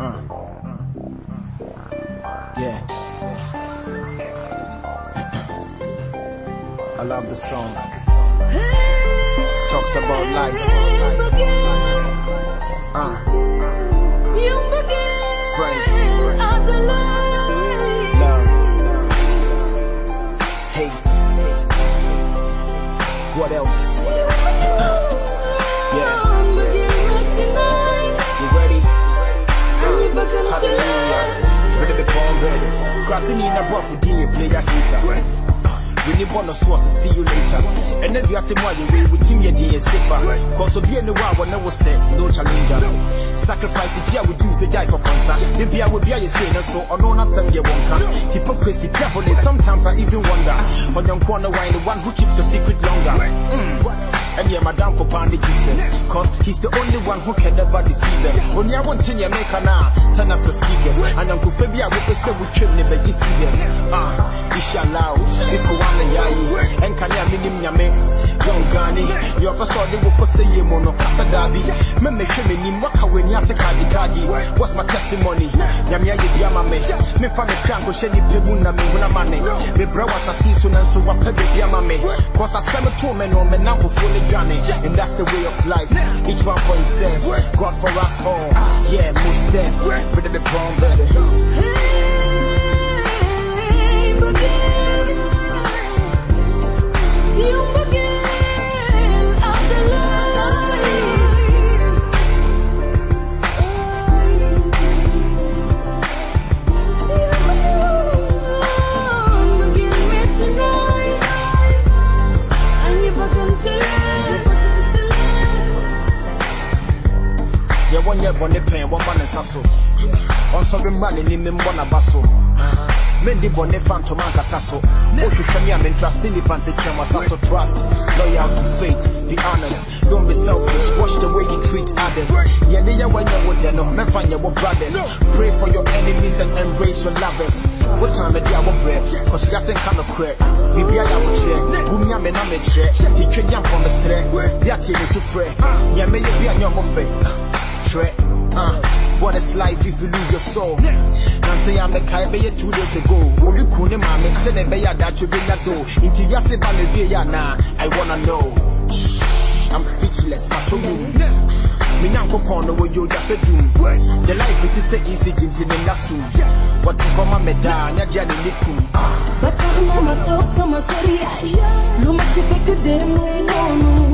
Uh. Yeah. I love the song. Talks about life. Uh. Friends. Love. Hate. What else? Crossing in a buff, you play that hater. When you born a source, see you later. And if you are saying why you will with him, you're safer. Cause of being the one when I was said, no challenger. Sacrifice it, yeah, we do the guy for concert. Maybe I will be a saying so, or no, not some year one Hypocrisy, devil, is sometimes I even wonder. On your corner, why the one who keeps your secret longer. Mm. And yeah, madam for Pandy Jesus. Cause he's the only one who can never deceive us. When you want to make a now, turn up the speakers. And Uncle Fabia will say we trim the very serious. Ah, inshallah, Ikuana Yai, and Kanya Minim Yame, Young Gani, your person will say you mono Casa Dabi. Meme Shimini, Waka when Yasa Kaji Kaji. What's my testimony? Yamia Yamame, me from the crank, oh, Sheni Pebuna, me when I'm money. Me brothers are season and so what Pebi Yamame. Cause I a two men on me for fully Johnny, and that's the way of life. Each one for himself. God for us all. Yeah, most death. Ready to be born, Yeah, one year bonnet pen, one man and sasso. On some money, name one abasso. Mendi bonnet phantom and catasso. Most of me, I'm interested in the Chama Sasso trust, loyalty, faith, be honest. Don't be selfish, watch the way you treat others. Yeah, they are when you're with them, men find your brothers. Pray for your enemies and embrace your lovers. What time of day I will bread? Cause you got some kind of crack. Maybe I will share. Bumi ame na me. Teacher yam from the stre. That is so free. Yeah, may you be on your muffin. Trek. Uh, what is life if you lose your soul? Now say I'm a kai be two days ago. You kune mame send a beya that you bring that door. Into yase ba me via na. I wanna know. Shh, I'm speechless, but to me. Me nan ko kono wo yo da fedum. The life it is easy jinti ne nasu. What to come me da nya dia ne likum. Talk sama korea Lu masih fake dem we no no Batang mama talk sama kurva Lu